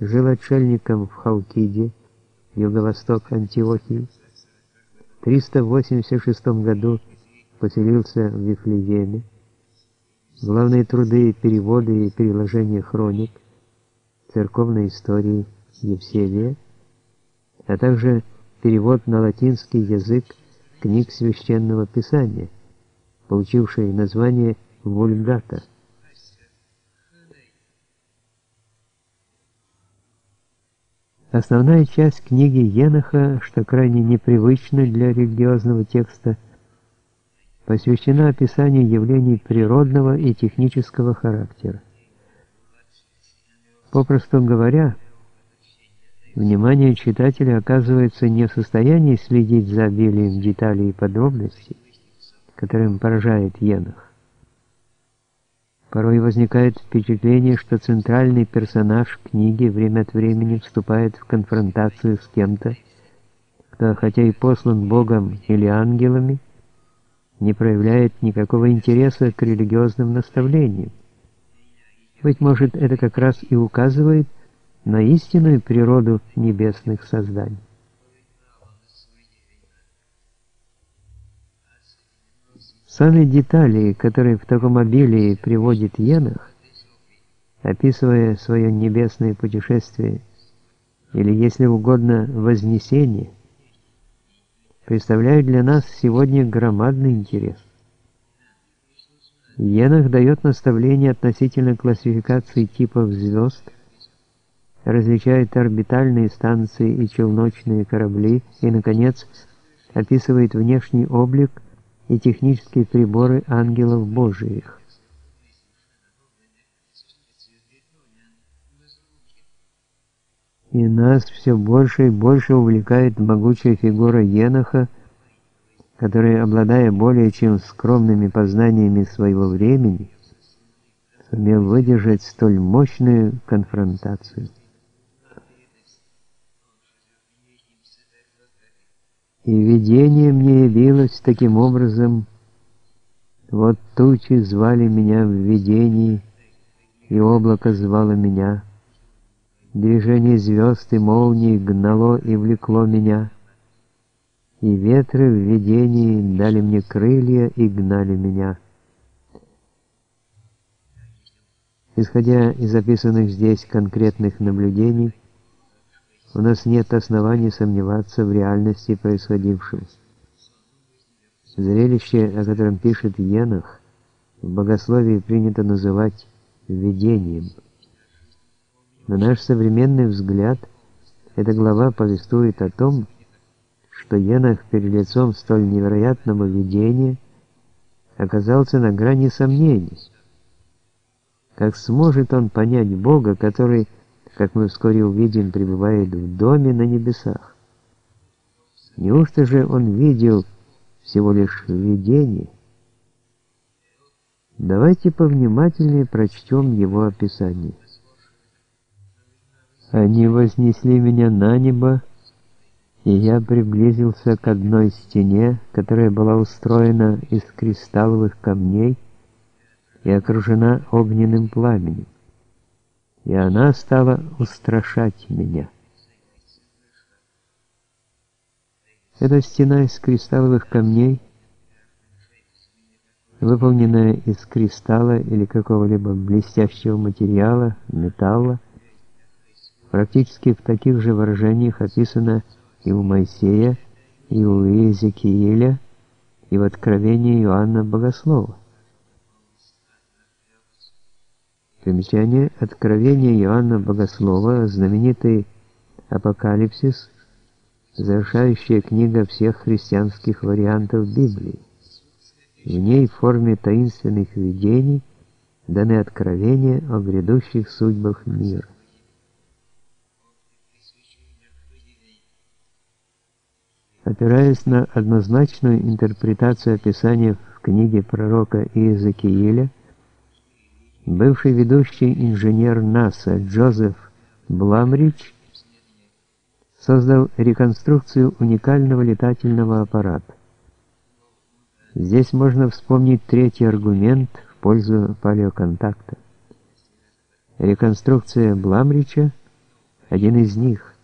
жил отшельником в Халкиде, юго-восток Антиохии. В 386 году поселился в Вифлееме. Главные труды, переводы и переложения хроник, церковной истории Евсевия, а также перевод на латинский язык книг Священного Писания, получивший название «Вульгата». Основная часть книги Еноха, что крайне непривычно для религиозного текста, посвящена описанию явлений природного и технического характера. Попросту говоря, внимание читателя оказывается не в состоянии следить за обилием деталей и подробностей, которым поражает Енох, Порой возникает впечатление, что центральный персонаж книги время от времени вступает в конфронтацию с кем-то, кто, хотя и послан Богом или ангелами, не проявляет никакого интереса к религиозным наставлениям. Быть может, это как раз и указывает на истинную природу небесных созданий. Сами детали, которые в таком обилии приводит Енах, описывая свое небесное путешествие, или, если угодно, вознесение, представляют для нас сегодня громадный интерес. Енах дает наставление относительно классификации типов звезд, различает орбитальные станции и челночные корабли и, наконец, описывает внешний облик и технические приборы ангелов Божиих. И нас все больше и больше увлекает могучая фигура Еноха, который, обладая более чем скромными познаниями своего времени, сумел выдержать столь мощную конфронтацию. И видение мне явилось таким образом, вот тучи звали меня в видении, и облако звало меня. Движение звезд и молний гнало и влекло меня, и ветры в видении дали мне крылья и гнали меня. Исходя из записанных здесь конкретных наблюдений, у нас нет оснований сомневаться в реальности происходившего. Зрелище, о котором пишет Енох, в богословии принято называть видением. На наш современный взгляд, эта глава повествует о том, что Енох перед лицом столь невероятного видения оказался на грани сомнений. Как сможет он понять Бога, который как мы вскоре увидим, пребывает в доме на небесах. Неужто же он видел всего лишь видение? Давайте повнимательнее прочтем его описание. Они вознесли меня на небо, и я приблизился к одной стене, которая была устроена из кристалловых камней и окружена огненным пламенем и она стала устрашать меня. Эта стена из кристалловых камней, выполненная из кристалла или какого-либо блестящего материала, металла, практически в таких же выражениях описана и у Моисея, и у Иезекииля, и в Откровении Иоанна Богослова. Примечание Откровения Иоанна Богослова, знаменитый Апокалипсис, завершающая книга всех христианских вариантов Библии. В ней в форме таинственных видений даны откровения о грядущих судьбах мира. Опираясь на однозначную интерпретацию описания в книге пророка Иезекииля, бывший ведущий инженер НАСА Джозеф Бламрич создал реконструкцию уникального летательного аппарата. Здесь можно вспомнить третий аргумент в пользу палеоконтакта. Реконструкция Бламрича один из них,